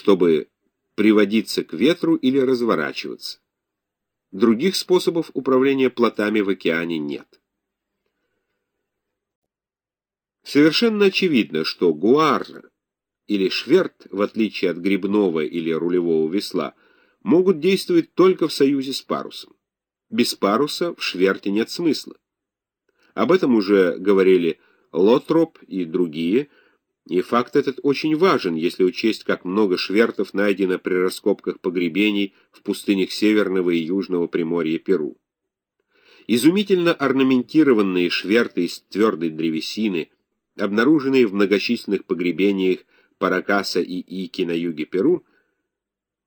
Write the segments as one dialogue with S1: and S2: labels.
S1: чтобы приводиться к ветру или разворачиваться. Других способов управления плотами в океане нет. Совершенно очевидно, что гуарра или шверт, в отличие от грибного или рулевого весла, могут действовать только в союзе с парусом. Без паруса в шверте нет смысла. Об этом уже говорили Лотроп и другие, и факт этот очень важен, если учесть, как много швертов найдено при раскопках погребений в пустынях Северного и Южного Приморья Перу. Изумительно орнаментированные шверты из твердой древесины, обнаруженные в многочисленных погребениях Паракаса и Ики на юге Перу,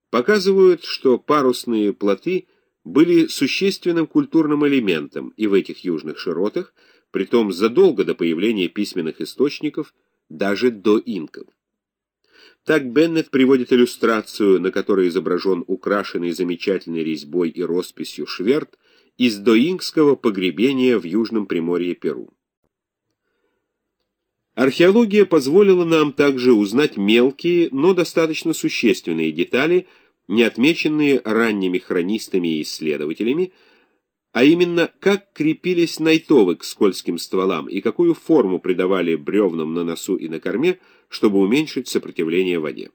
S1: показывают, что парусные плоты были существенным культурным элементом и в этих южных широтах, притом задолго до появления письменных источников, даже до инков. Так Беннет приводит иллюстрацию, на которой изображен украшенный замечательной резьбой и росписью шверт из доингского погребения в Южном Приморье Перу. Археология позволила нам также узнать мелкие, но достаточно существенные детали, не отмеченные ранними хронистами и исследователями, а именно, как крепились найтовы к скользким стволам и какую форму придавали бревнам на носу и на корме, чтобы уменьшить сопротивление воде.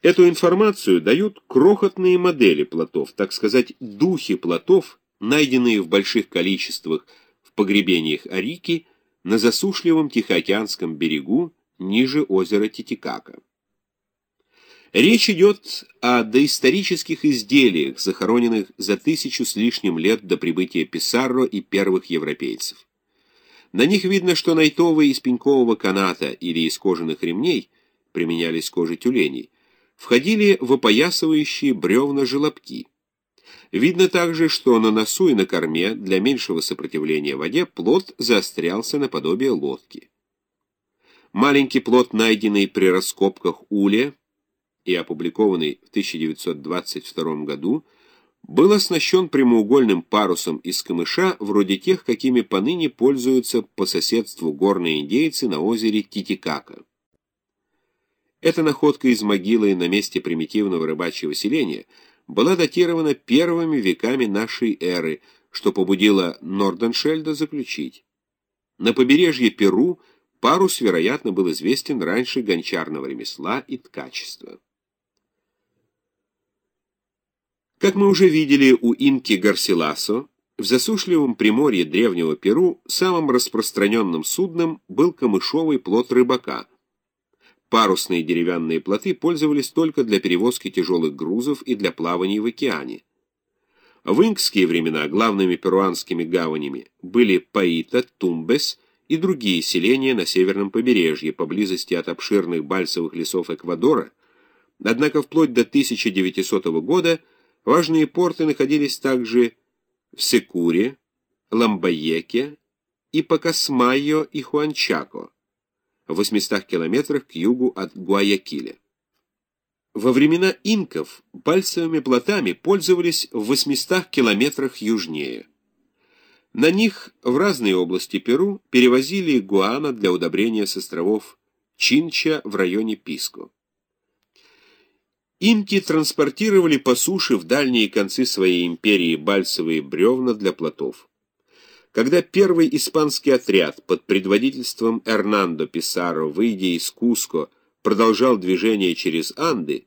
S1: Эту информацию дают крохотные модели плотов, так сказать, духи плотов, найденные в больших количествах в погребениях Арики на засушливом Тихоокеанском берегу ниже озера Титикака. Речь идет о доисторических изделиях, захороненных за тысячу с лишним лет до прибытия Писарро и первых европейцев. На них видно, что найтовые из пенькового каната или из кожаных ремней, применялись кожи тюленей, входили в опоясывающие бревна желобки. Видно также, что на носу и на корме для меньшего сопротивления воде плот заострялся наподобие лодки. Маленький плот, найденный при раскопках Уля, и опубликованный в 1922 году, был оснащен прямоугольным парусом из камыша, вроде тех, какими поныне пользуются по соседству горные индейцы на озере Титикака. Эта находка из могилы на месте примитивного рыбачьего селения была датирована первыми веками нашей эры, что побудило Норденшельда заключить. На побережье Перу парус, вероятно, был известен раньше гончарного ремесла и ткачества. Как мы уже видели у инки Гарсиласо, в засушливом приморье древнего Перу самым распространенным судном был камышовый плот рыбака. Парусные деревянные плоты пользовались только для перевозки тяжелых грузов и для плаваний в океане. В инкские времена главными перуанскими гаванями были Паита, Тумбес и другие селения на северном побережье, поблизости от обширных бальсовых лесов Эквадора, однако вплоть до 1900 года – Важные порты находились также в Секуре, Ламбаеке и Пакасмайо и Хуанчако, в 800 километрах к югу от Гуаякиля. Во времена инков пальцевыми плотами пользовались в 800 километрах южнее. На них в разные области Перу перевозили гуана для удобрения с островов Чинча в районе Писко. Инки транспортировали по суше в дальние концы своей империи бальсовые бревна для плотов. Когда первый испанский отряд под предводительством Эрнандо Писаро, выйдя из Куско, продолжал движение через Анды,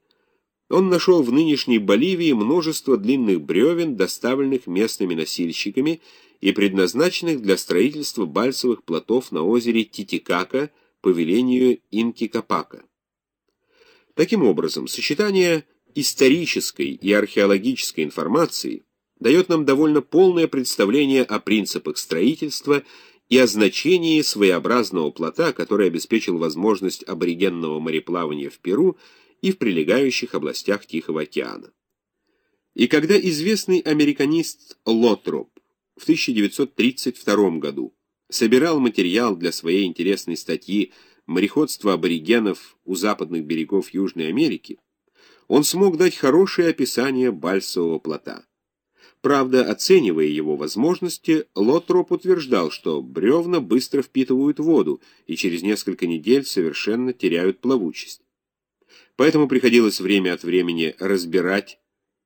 S1: он нашел в нынешней Боливии множество длинных бревен, доставленных местными носильщиками и предназначенных для строительства бальсовых плотов на озере Титикака по велению Инки Капака. Таким образом, сочетание исторической и археологической информации дает нам довольно полное представление о принципах строительства и о значении своеобразного плота, который обеспечил возможность аборигенного мореплавания в Перу и в прилегающих областях Тихого океана. И когда известный американист Лотроп в 1932 году собирал материал для своей интересной статьи мореходства аборигенов у западных берегов Южной Америки, он смог дать хорошее описание бальсового плота. Правда, оценивая его возможности, Лотроп утверждал, что бревна быстро впитывают воду и через несколько недель совершенно теряют плавучесть. поэтому приходилось время от времени разбирать